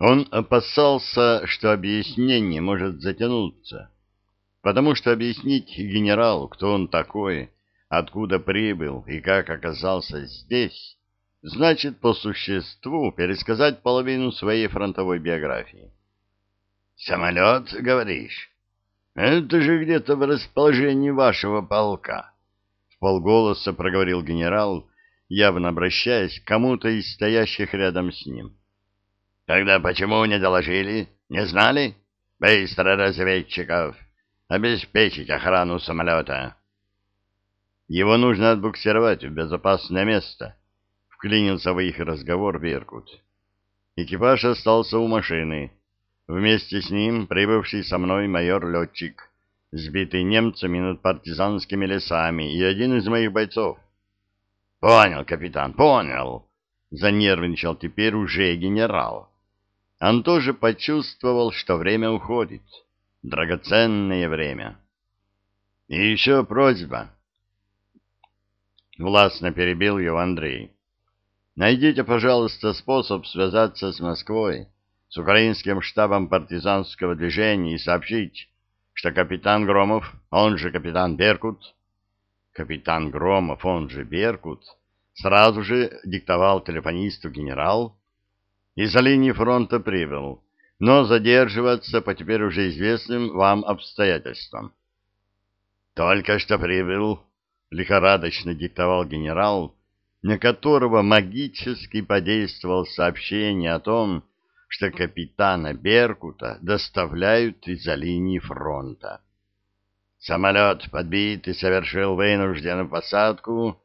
Он опасался, что объяснение может затянуться, потому что объяснить генералу, кто он такой, откуда прибыл и как оказался здесь, значит по существу пересказать половину своей фронтовой биографии. «Самолет, говоришь? Это же где-то в расположении вашего полка», — в полголоса проговорил генерал, явно обращаясь к кому-то из стоящих рядом с ним. Тогда почему не доложили? Не знали? Быстро разведчиков. Обеспечить охрану самолета. Его нужно отбуксировать в безопасное место. Вклинился в их разговор Беркут. Экипаж остался у машины. Вместе с ним прибывший со мной майор-летчик, сбитый немцами над партизанскими лесами, и один из моих бойцов. — Понял, капитан, понял. Занервничал теперь уже генерал. Он тоже почувствовал, что время уходит. Драгоценное время. И еще просьба. Властно перебил его Андрей. Найдите, пожалуйста, способ связаться с Москвой, с украинским штабом партизанского движения и сообщить, что капитан Громов, он же капитан Беркут, капитан Громов, он же Беркут, сразу же диктовал телефонисту генерал, из-за линии фронта прибыл, но задерживаться по теперь уже известным вам обстоятельствам. Только что прибыл, лихорадочно диктовал генерал, на которого магически подействовал сообщение о том, что капитана Беркута доставляют из-за линии фронта. Самолет подбит и совершил вынужденную посадку.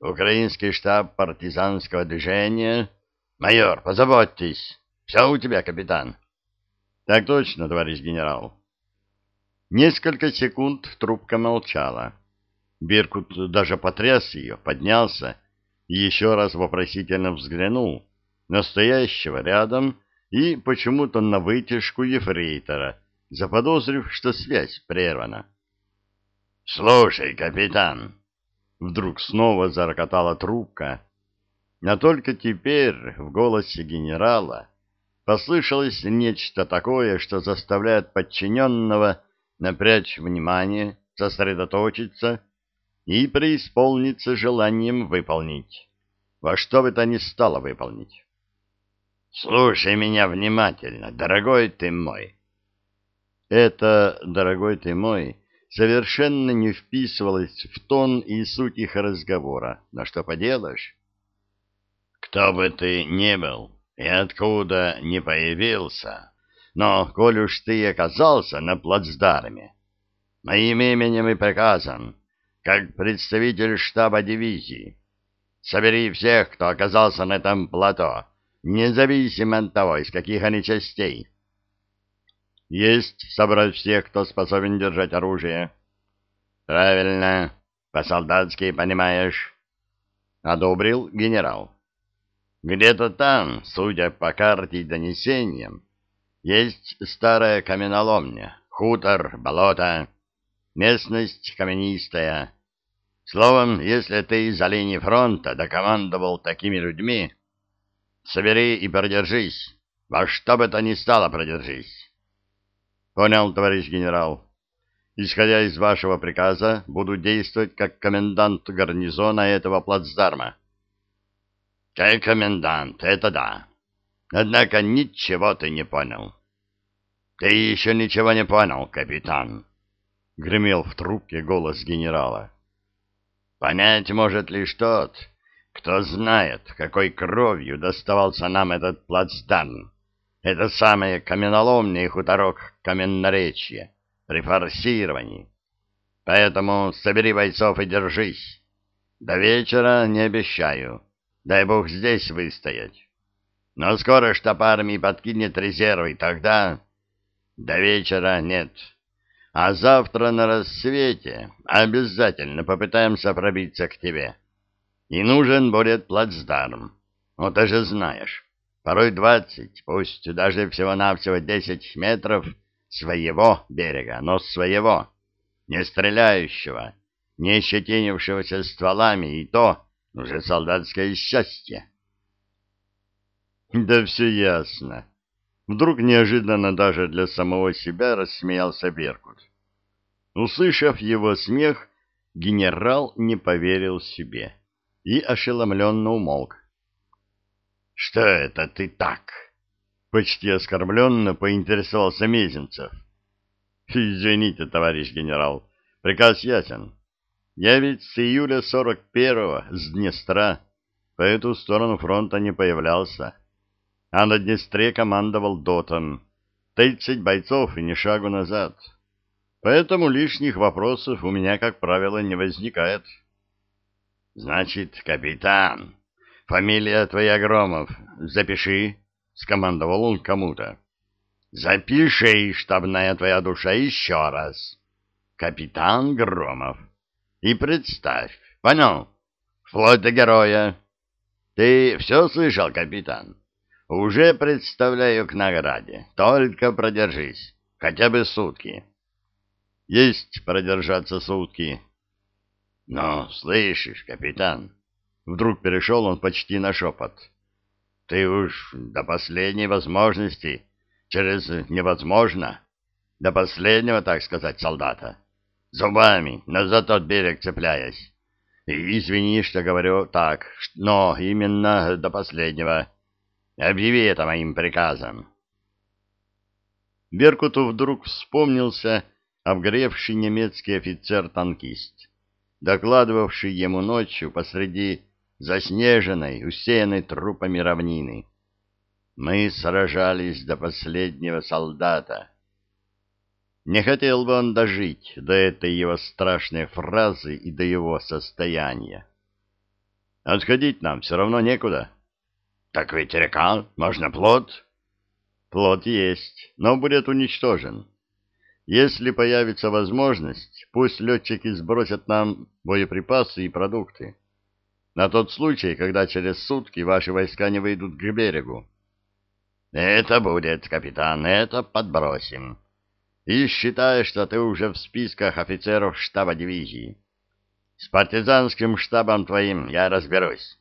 Украинский штаб партизанского движения Майор, позаботьтесь. Все у тебя, капитан. Так точно, товарищ генерал. Несколько секунд трубка молчала. Беркут даже потряс ее, поднялся и еще раз вопросительно взглянул на стоящего рядом и почему-то на вытяжку ефрейтора, заподозрив, что связь прервана. — Слушай, капитан! — вдруг снова зарокотала трубка, но только теперь в голосе генерала послышалось нечто такое, что заставляет подчиненного напрячь внимание, сосредоточиться и преисполниться желанием выполнить. Во что бы то ни стало выполнить. «Слушай меня внимательно, дорогой ты мой!» Это, дорогой ты мой, совершенно не вписывалось в тон и суть их разговора. Но что поделаешь? Кто бы ты ни был и откуда не появился, но, коль уж ты оказался на плацдарме, моим именем и приказом, как представитель штаба дивизии, собери всех, кто оказался на этом плато, независимо от того, из каких они частей. Есть собрать всех, кто способен держать оружие. Правильно, по-солдатски понимаешь. Одобрил генерал. Где-то там, судя по карте и донесениям, есть старая каменоломня, хутор, болото, местность каменистая. Словом, если ты из-за линии фронта докомандовал такими людьми, собери и продержись, во что бы то ни стало продержись. Понял, товарищ генерал. Исходя из вашего приказа, буду действовать как комендант гарнизона этого плацдарма. Ты комендант, это да. Однако ничего ты не понял. Ты еще ничего не понял, капитан. Гремел в трубке голос генерала. Понять может лишь тот, кто знает, какой кровью доставался нам этот плацдарм. Это самое каменоломный хуторок каменноречья при форсировании. Поэтому собери бойцов и держись. До вечера не обещаю. Дай бог здесь выстоять. Но скоро штаб армии подкинет резервы, тогда... До вечера нет. А завтра на рассвете обязательно попытаемся пробиться к тебе. И нужен будет плацдарм. Ну, ты же знаешь, порой двадцать, пусть даже всего-навсего десять метров своего берега, но своего, не стреляющего, не щетинившегося стволами, и то уже солдатское счастье. Да все ясно. Вдруг неожиданно даже для самого себя рассмеялся Беркут. Услышав его смех, генерал не поверил себе и ошеломленно умолк. — Что это ты так? — почти оскорбленно поинтересовался Мезенцев. — Извините, товарищ генерал, приказ ясен. Я ведь с июля сорок первого с Днестра по эту сторону фронта не появлялся. А на Днестре командовал Дотон. Тридцать бойцов и ни шагу назад. Поэтому лишних вопросов у меня, как правило, не возникает. — Значит, капитан, фамилия твоя Громов, запиши, — скомандовал он кому-то. — Запиши, штабная твоя душа, еще раз. Капитан Громов. И представь, понял? Вплоть до героя. Ты все слышал, капитан? Уже представляю к награде. Только продержись. Хотя бы сутки. Есть продержаться сутки. Но, слышишь, капитан, вдруг перешел он почти на шепот. Ты уж до последней возможности, через невозможно, до последнего, так сказать, солдата, зубами, но за тот берег цепляясь. И извини, что говорю так, но именно до последнего. Объяви это моим приказом. Беркуту вдруг вспомнился обгоревший немецкий офицер-танкист, докладывавший ему ночью посреди заснеженной, усеянной трупами равнины. Мы сражались до последнего солдата. Не хотел бы он дожить до этой его страшной фразы и до его состояния. Отходить нам все равно некуда. Так ведь река, можно плод. Плод есть, но будет уничтожен. Если появится возможность, пусть летчики сбросят нам боеприпасы и продукты. На тот случай, когда через сутки ваши войска не выйдут к берегу. Это будет, капитан, это подбросим. И считай, что ты уже в списках офицеров штаба дивизии. С партизанским штабом твоим я разберусь.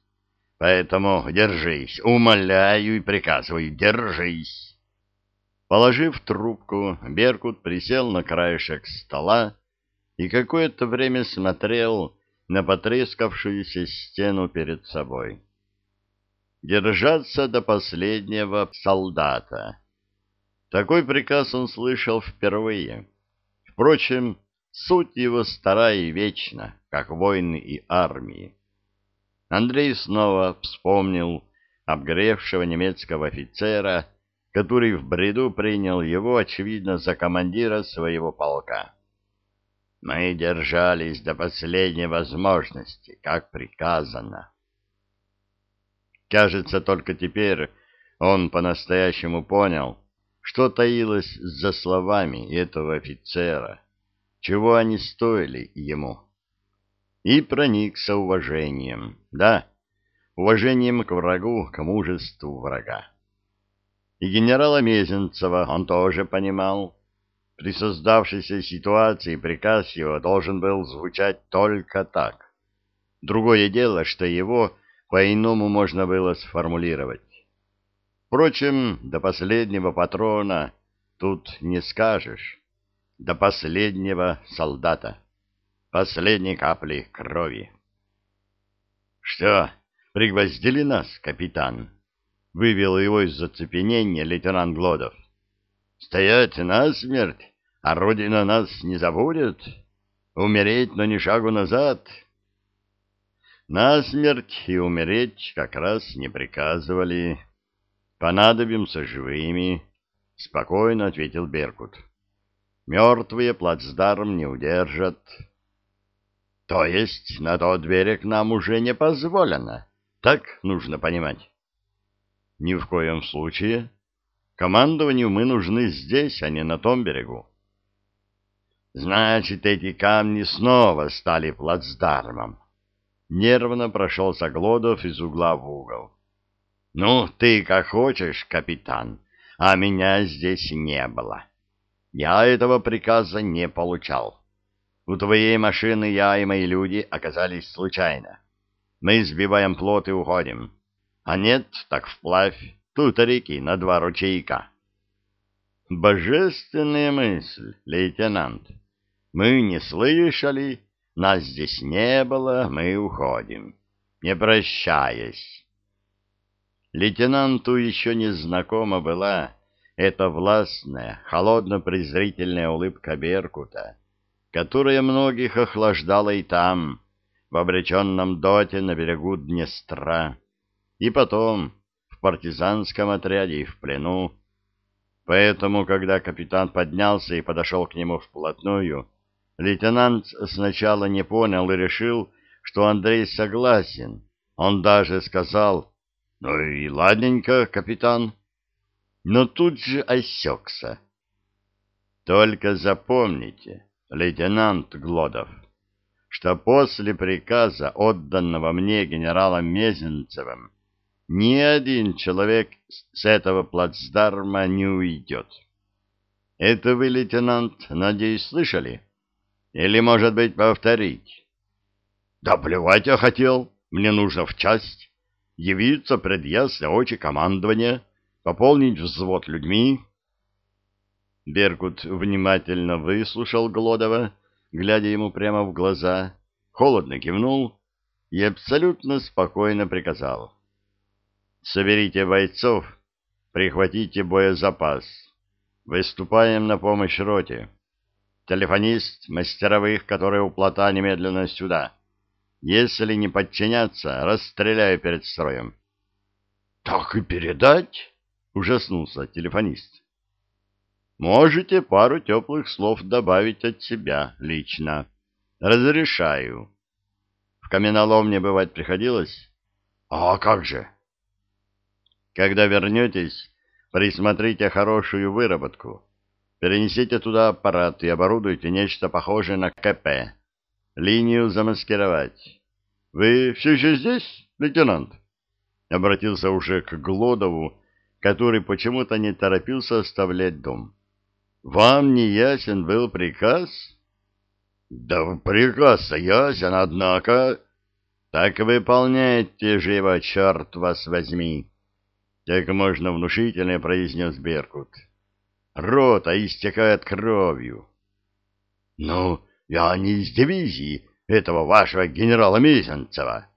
Поэтому держись, умоляю и приказываю, держись. Положив трубку, Беркут присел на краешек стола и какое-то время смотрел на потрескавшуюся стену перед собой. Держаться до последнего солдата. Такой приказ он слышал впервые. Впрочем, суть его стара и вечна, как войны и армии. Андрей снова вспомнил обгревшего немецкого офицера, который в бреду принял его, очевидно, за командира своего полка. Мы держались до последней возможности, как приказано. Кажется, только теперь он по-настоящему понял, что таилось за словами этого офицера, чего они стоили ему. И проникся уважением, да, уважением к врагу, к мужеству врага. И генерала Мезенцева он тоже понимал. При создавшейся ситуации приказ его должен был звучать только так. Другое дело, что его по-иному можно было сформулировать. Впрочем, до последнего патрона тут не скажешь. До последнего солдата. Последней капли крови. — Что, пригвоздили нас, капитан? вывел его из зацепенения лейтенант Глодов. «Стоять насмерть, а Родина нас не забудет? Умереть, но ни шагу назад?» «Насмерть и умереть как раз не приказывали. Понадобимся живыми», — спокойно ответил Беркут. «Мертвые плацдарм не удержат». «То есть на тот берег нам уже не позволено?» Так нужно понимать. Ни в коем случае. Командованию мы нужны здесь, а не на том берегу. Значит, эти камни снова стали плацдармом. Нервно прошелся Глодов из угла в угол. Ну, ты как хочешь, капитан, а меня здесь не было. Я этого приказа не получал. У твоей машины я и мои люди оказались случайно. Мы сбиваем плот и уходим. А нет, так вплавь. Тут реки на два ручейка. Божественная мысль, лейтенант. Мы не слышали, нас здесь не было, мы уходим, не прощаясь. Лейтенанту еще не знакома была эта властная, холодно-презрительная улыбка Беркута, которая многих охлаждала и там, в обреченном доте на берегу Днестра, и потом в партизанском отряде и в плену. Поэтому, когда капитан поднялся и подошел к нему вплотную, лейтенант сначала не понял и решил, что Андрей согласен. Он даже сказал «Ну и ладненько, капитан». Но тут же осекся. Только запомните, лейтенант Глодов, что после приказа, отданного мне генералом Мезенцевым, ни один человек с этого плацдарма не уйдет. Это вы, лейтенант, надеюсь, слышали? Или, может быть, повторить? Да плевать я хотел, мне нужно в часть, явиться пред ясные очи командования, пополнить взвод людьми. Беркут внимательно выслушал Глодова, глядя ему прямо в глаза, холодно кивнул и абсолютно спокойно приказал. «Соберите бойцов, прихватите боезапас. Выступаем на помощь роте. Телефонист, мастеровых, которые у плота, немедленно сюда. Если не подчиняться, расстреляю перед строем». «Так и передать?» — ужаснулся телефонист. Можете пару теплых слов добавить от себя лично. Разрешаю. В каменоломне бывать приходилось? А как же? Когда вернетесь, присмотрите хорошую выработку. Перенесите туда аппарат и оборудуйте нечто похожее на КП. Линию замаскировать. Вы все еще здесь, лейтенант? Обратился уже к Глодову, который почему-то не торопился оставлять дом. Вам не ясен был приказ? Да приказ ясен, однако... Так выполняйте же его, черт вас возьми. Так можно внушительно произнес Беркут. Рота истекает кровью. Ну, я не из дивизии этого вашего генерала Мезенцева.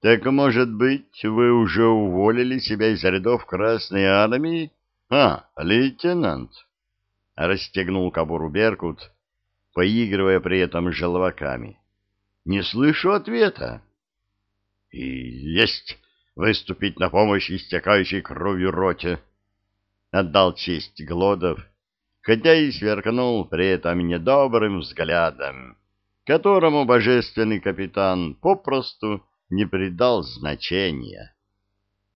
Так, может быть, вы уже уволили себя из рядов Красной Армии? А, лейтенант расстегнул кобуру Беркут, поигрывая при этом желваками. Не слышу ответа. И есть выступить на помощь истекающей кровью роте. Отдал честь Глодов, хотя и сверкнул при этом недобрым взглядом, которому божественный капитан попросту не придал значения.